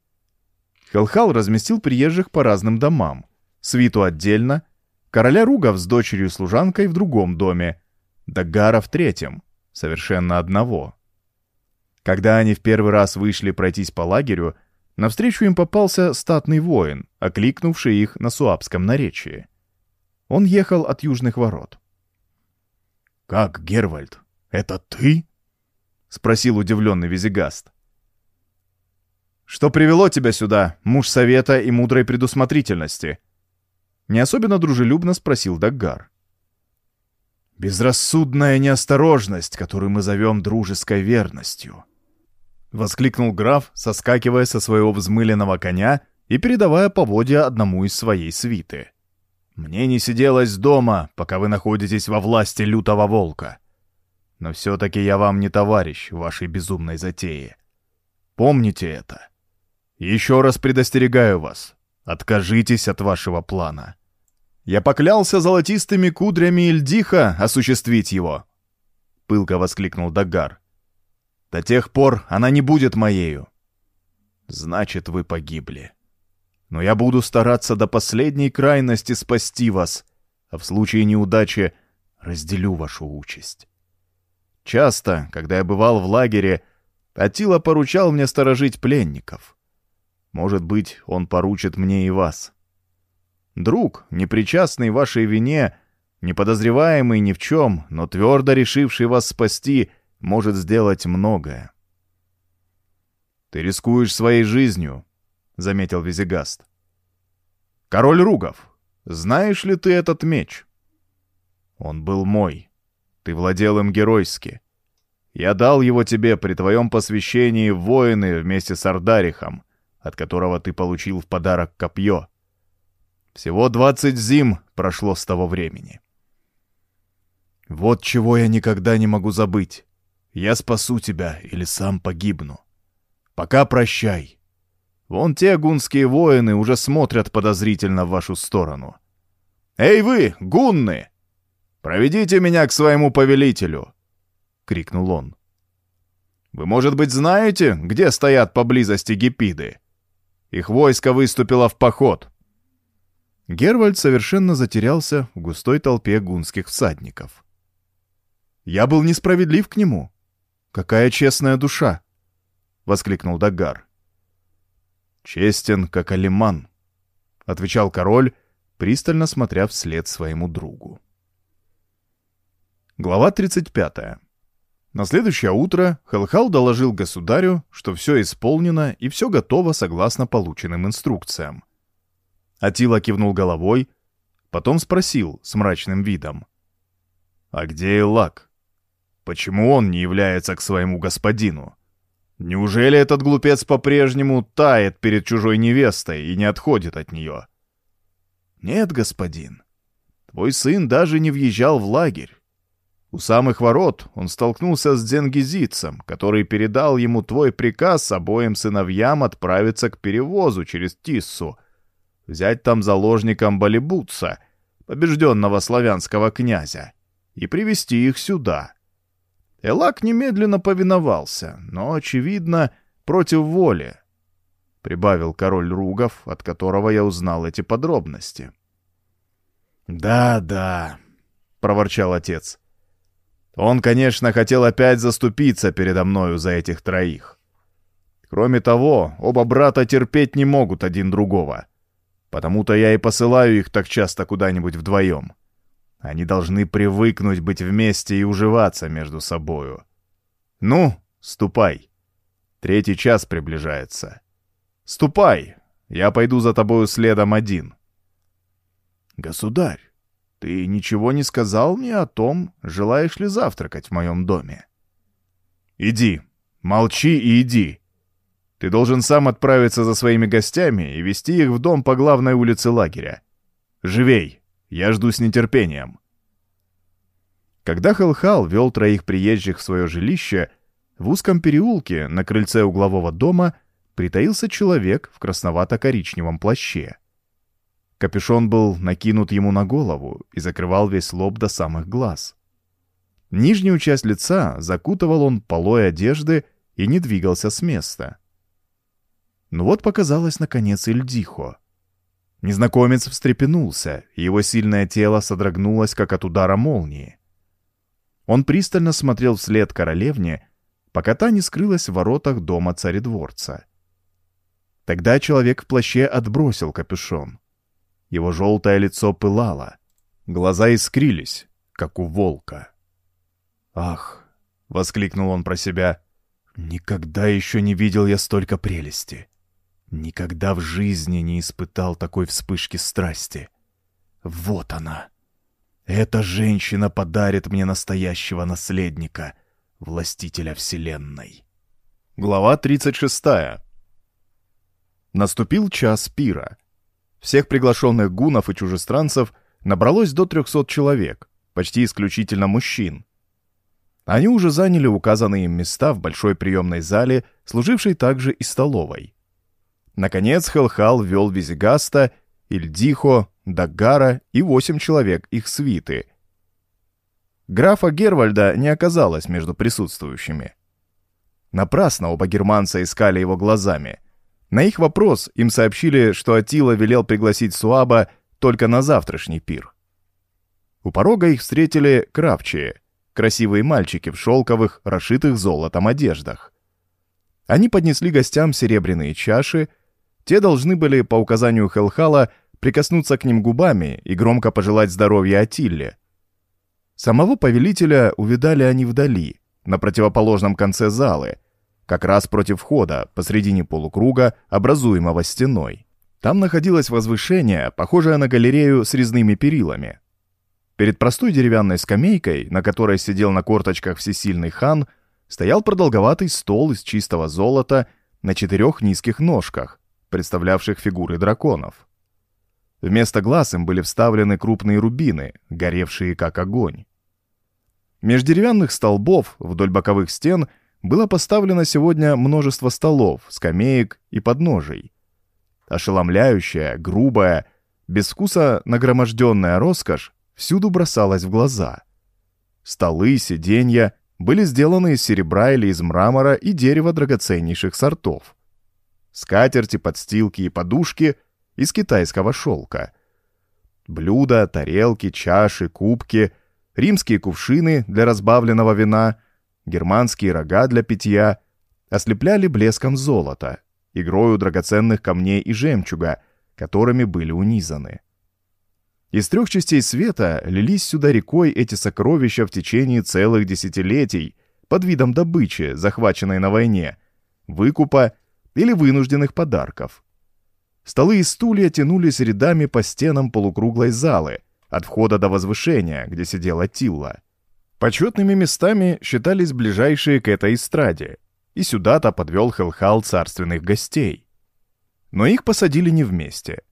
Хелхал разместил приезжих по разным домам, свиту отдельно, короля Ругов с дочерью и служанкой в другом доме, Дагара в третьем — совершенно одного. Когда они в первый раз вышли пройтись по лагерю, навстречу им попался статный воин, окликнувший их на суабском наречии. Он ехал от южных ворот. «Как, Гервальд, это ты?» — спросил удивленный Визигаст. «Что привело тебя сюда, муж совета и мудрой предусмотрительности?» Не особенно дружелюбно спросил Даггар. Безрассудная неосторожность, которую мы зовем дружеской верностью. Воскликнул граф, соскакивая со своего взмыленного коня и передавая поводья одному из своей свиты. «Мне не сиделось дома, пока вы находитесь во власти лютого волка. Но все-таки я вам не товарищ в вашей безумной затее. Помните это. Еще раз предостерегаю вас. Откажитесь от вашего плана. Я поклялся золотистыми кудрями Ильдиха осуществить его!» Пылко воскликнул Дагар. «До тех пор она не будет моею!» «Значит, вы погибли. Но я буду стараться до последней крайности спасти вас, а в случае неудачи разделю вашу участь. Часто, когда я бывал в лагере, Атила поручал мне сторожить пленников. Может быть, он поручит мне и вас». Друг, непричастный вашей вине, не подозреваемый ни в чем, но твердо решивший вас спасти, может сделать многое. «Ты рискуешь своей жизнью», — заметил Визигаст. «Король Ругов, знаешь ли ты этот меч?» «Он был мой. Ты владел им геройски. Я дал его тебе при твоем посвящении воины вместе с Ардарихом, от которого ты получил в подарок копье. Всего двадцать зим прошло с того времени. Вот чего я никогда не могу забыть. Я спасу тебя или сам погибну. Пока прощай. Вон те гунские воины уже смотрят подозрительно в вашу сторону. «Эй вы, гунны! Проведите меня к своему повелителю!» — крикнул он. «Вы, может быть, знаете, где стоят поблизости гипиды? Их войско выступило в поход. Гервальд совершенно затерялся в густой толпе гунских всадников. «Я был несправедлив к нему. Какая честная душа!» — воскликнул Дагар. «Честен, как алиман», — отвечал король, пристально смотря вслед своему другу. Глава 35. На следующее утро Хелхал доложил государю, что все исполнено и все готово согласно полученным инструкциям. Атила кивнул головой, потом спросил с мрачным видом. «А где Элак? Почему он не является к своему господину? Неужели этот глупец по-прежнему тает перед чужой невестой и не отходит от нее?» «Нет, господин. Твой сын даже не въезжал в лагерь. У самых ворот он столкнулся с Дзенгизицем, который передал ему твой приказ обоим сыновьям отправиться к перевозу через Тиссу, взять там заложником Балибутса, побежденного славянского князя, и привести их сюда. Элак немедленно повиновался, но, очевидно, против воли, — прибавил король Ругов, от которого я узнал эти подробности. «Да, да», — проворчал отец. Он, конечно, хотел опять заступиться передо мною за этих троих. Кроме того, оба брата терпеть не могут один другого. Потому-то я и посылаю их так часто куда-нибудь вдвоем. Они должны привыкнуть быть вместе и уживаться между собою. Ну, ступай. Третий час приближается. Ступай, я пойду за тобою следом один. Государь, ты ничего не сказал мне о том, желаешь ли завтракать в моем доме. Иди, молчи и иди. Ты должен сам отправиться за своими гостями и вести их в дом по главной улице лагеря. Живей, я жду с нетерпением. Когда Хелхал вел троих приезжих в свое жилище, в узком переулке на крыльце углового дома притаился человек в красновато-коричневом плаще — Капюшон был накинут ему на голову и закрывал весь лоб до самых глаз. Нижнюю часть лица закутывал он полой одежды и не двигался с места. Но вот показалось, наконец, Ильдихо. Незнакомец встрепенулся, и его сильное тело содрогнулось, как от удара молнии. Он пристально смотрел вслед королевне, пока та не скрылась в воротах дома царедворца. Тогда человек в плаще отбросил капюшон. Его желтое лицо пылало. Глаза искрились, как у волка. «Ах!» — воскликнул он про себя. «Никогда еще не видел я столько прелести. Никогда в жизни не испытал такой вспышки страсти. Вот она! Эта женщина подарит мне настоящего наследника, властителя Вселенной». Глава 36. Наступил час пира — всех приглашенных гунов и чужестранцев набралось до 300 человек, почти исключительно мужчин. Они уже заняли указанные им места в большой приемной зале, служившей также и столовой. Наконец Хелхал ввел Визигаста, Ильдихо, Даггара и восемь человек их свиты. Графа Гервальда не оказалось между присутствующими. Напрасно оба германца искали его глазами — на их вопрос им сообщили, что Атила велел пригласить Суаба только на завтрашний пир. У порога их встретили кравчие, красивые мальчики в шелковых, расшитых золотом одеждах. Они поднесли гостям серебряные чаши, те должны были, по указанию Хелхала, прикоснуться к ним губами и громко пожелать здоровья Атилле. Самого повелителя увидали они вдали, на противоположном конце залы — как раз против входа, посредине полукруга, образуемого стеной. Там находилось возвышение, похожее на галерею с резными перилами. Перед простой деревянной скамейкой, на которой сидел на корточках всесильный хан, стоял продолговатый стол из чистого золота на четырех низких ножках, представлявших фигуры драконов. Вместо глаз им были вставлены крупные рубины, горевшие как огонь. Меж деревянных столбов вдоль боковых стен было поставлено сегодня множество столов, скамеек и подножий. Ошеломляющая, грубая, без вкуса нагроможденная роскошь всюду бросалась в глаза. Столы, сиденья были сделаны из серебра или из мрамора и дерева драгоценнейших сортов. Скатерти, подстилки и подушки из китайского шелка. Блюда, тарелки, чаши, кубки, римские кувшины для разбавленного вина — германские рога для питья, ослепляли блеском золота, игрою драгоценных камней и жемчуга, которыми были унизаны. Из трех частей света лились сюда рекой эти сокровища в течение целых десятилетий под видом добычи, захваченной на войне, выкупа или вынужденных подарков. Столы и стулья тянулись рядами по стенам полукруглой залы, от входа до возвышения, где сидела Тилла. Почетными местами считались ближайшие к этой эстраде, и сюда-то подвел Хелхал царственных гостей. Но их посадили не вместе.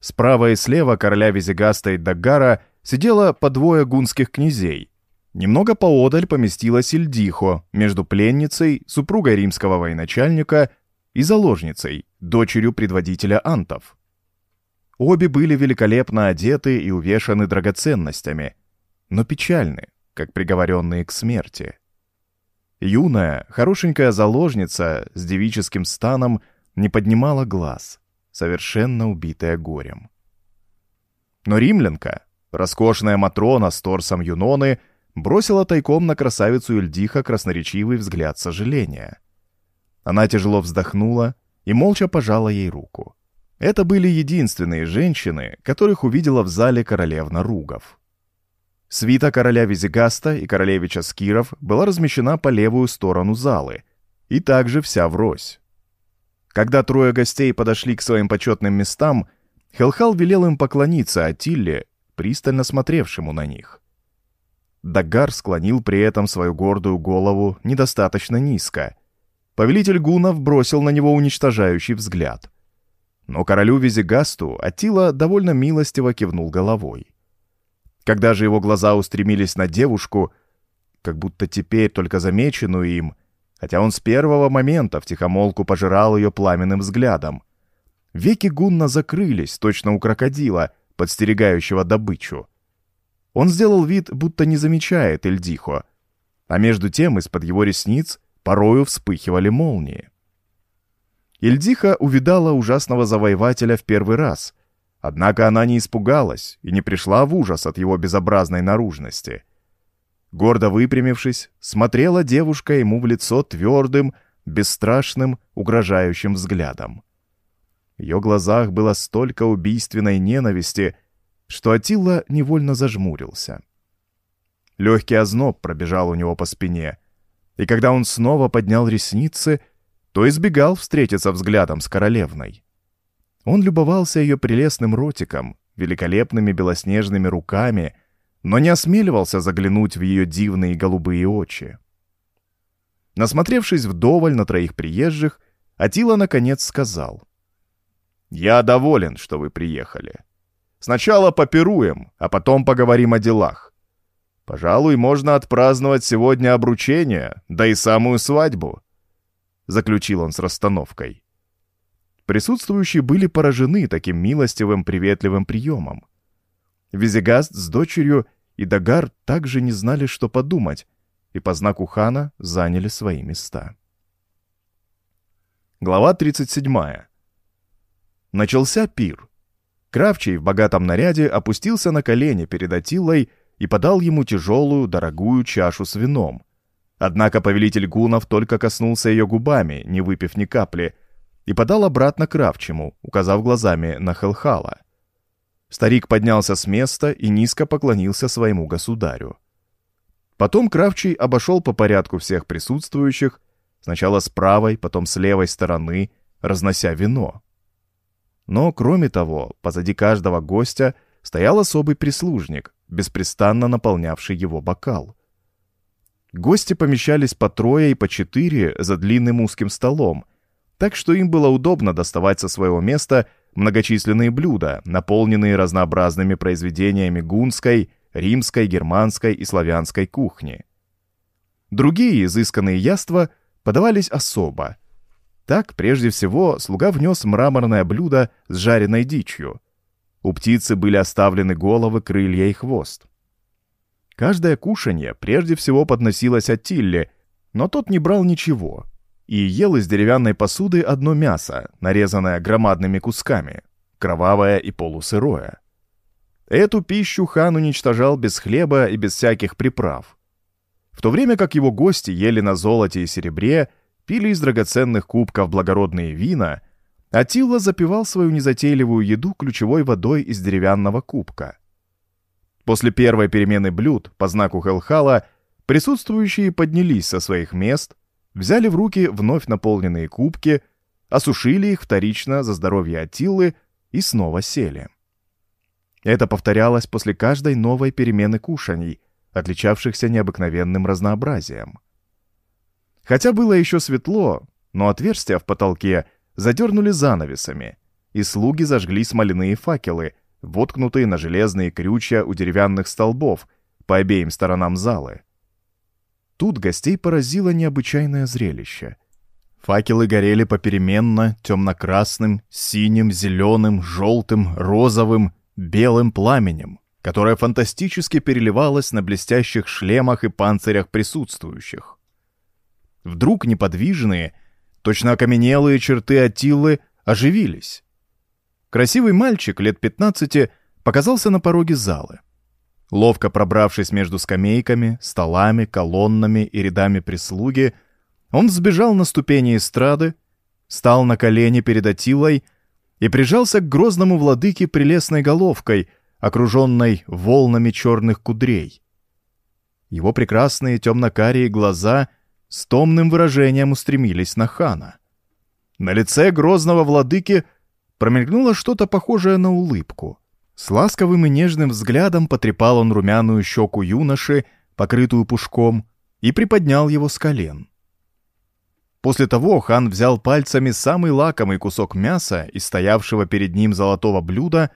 Справа и слева короля Визигаста и Даггара сидело по двое гунских князей, Немного поодаль поместилась Ильдихо между пленницей, супругой римского военачальника, и заложницей, дочерью предводителя антов. Обе были великолепно одеты и увешаны драгоценностями, но печальны, как приговоренные к смерти. Юная, хорошенькая заложница с девическим станом не поднимала глаз, совершенно убитая горем. Но римлянка, роскошная Матрона с торсом Юноны, бросила тайком на красавицу Эльдиха красноречивый взгляд сожаления. Она тяжело вздохнула и молча пожала ей руку. Это были единственные женщины, которых увидела в зале королевна Ругов. Свита короля Визигаста и королевича Скиров была размещена по левую сторону залы, и также вся врозь. Когда трое гостей подошли к своим почетным местам, Хелхал велел им поклониться Атилле, пристально смотревшему на них. Дагар склонил при этом свою гордую голову недостаточно низко. Повелитель гунов бросил на него уничтожающий взгляд — но королю Визигасту Атила довольно милостиво кивнул головой. Когда же его глаза устремились на девушку, как будто теперь только замеченную им, хотя он с первого момента втихомолку пожирал ее пламенным взглядом, веки Гунна закрылись, точно у крокодила, подстерегающего добычу. Он сделал вид, будто не замечает Эльдихо, а между тем из-под его ресниц порою вспыхивали молнии. Ильдиха увидала ужасного завоевателя в первый раз, однако она не испугалась и не пришла в ужас от его безобразной наружности. Гордо выпрямившись, смотрела девушка ему в лицо твердым, бесстрашным, угрожающим взглядом. В ее глазах было столько убийственной ненависти, что Атилла невольно зажмурился. Легкий озноб пробежал у него по спине, и когда он снова поднял ресницы — то избегал встретиться взглядом с королевной. Он любовался ее прелестным ротиком, великолепными белоснежными руками, но не осмеливался заглянуть в ее дивные голубые очи. Насмотревшись вдоволь на троих приезжих, Атила наконец сказал. «Я доволен, что вы приехали. Сначала попируем, а потом поговорим о делах. Пожалуй, можно отпраздновать сегодня обручение, да и самую свадьбу. — заключил он с расстановкой. Присутствующие были поражены таким милостивым, приветливым приемом. Визигаст с дочерью и Дагар также не знали, что подумать, и по знаку хана заняли свои места. Глава 37. Начался пир. Кравчий в богатом наряде опустился на колени перед Атилой и подал ему тяжелую, дорогую чашу с вином, Однако повелитель гунов только коснулся ее губами, не выпив ни капли, и подал обратно Кравчему, указав глазами на Хелхала. Старик поднялся с места и низко поклонился своему государю. Потом Кравчий обошел по порядку всех присутствующих, сначала с правой, потом с левой стороны, разнося вино. Но, кроме того, позади каждого гостя стоял особый прислужник, беспрестанно наполнявший его бокал. Гости помещались по трое и по четыре за длинным узким столом, так что им было удобно доставать со своего места многочисленные блюда, наполненные разнообразными произведениями гунской, римской, германской и славянской кухни. Другие изысканные яства подавались особо. Так, прежде всего, слуга внес мраморное блюдо с жареной дичью. У птицы были оставлены головы, крылья и хвост. Каждое кушанье прежде всего подносилось Аттилле, но тот не брал ничего и ел из деревянной посуды одно мясо, нарезанное громадными кусками, кровавое и полусырое. Эту пищу хан уничтожал без хлеба и без всяких приправ. В то время как его гости ели на золоте и серебре, пили из драгоценных кубков благородные вина, Атилла запивал свою незатейливую еду ключевой водой из деревянного кубка — После первой перемены блюд по знаку Хелхала присутствующие поднялись со своих мест, взяли в руки вновь наполненные кубки, осушили их вторично за здоровье Атилы и снова сели. Это повторялось после каждой новой перемены кушаний, отличавшихся необыкновенным разнообразием. Хотя было еще светло, но отверстия в потолке задернули занавесами, и слуги зажгли смоляные факелы — воткнутые на железные крючья у деревянных столбов по обеим сторонам залы. Тут гостей поразило необычайное зрелище. Факелы горели попеременно темно-красным, синим, зеленым, желтым, розовым, белым пламенем, которое фантастически переливалось на блестящих шлемах и панцирях присутствующих. Вдруг неподвижные, точно окаменелые черты Атилы оживились. Красивый мальчик лет 15 показался на пороге залы. Ловко пробравшись между скамейками, столами, колоннами и рядами прислуги, он взбежал на ступени эстрады, стал на колени перед Атилой и прижался к грозному владыке прелестной головкой, окруженной волнами черных кудрей. Его прекрасные темно-карие глаза с томным выражением устремились на хана. На лице грозного владыки промелькнуло что-то похожее на улыбку — с ласковым и нежным взглядом потрепал он румяную щеку юноши, покрытую пушком, и приподнял его с колен. После того хан взял пальцами самый лакомый кусок мяса из стоявшего перед ним золотого блюда,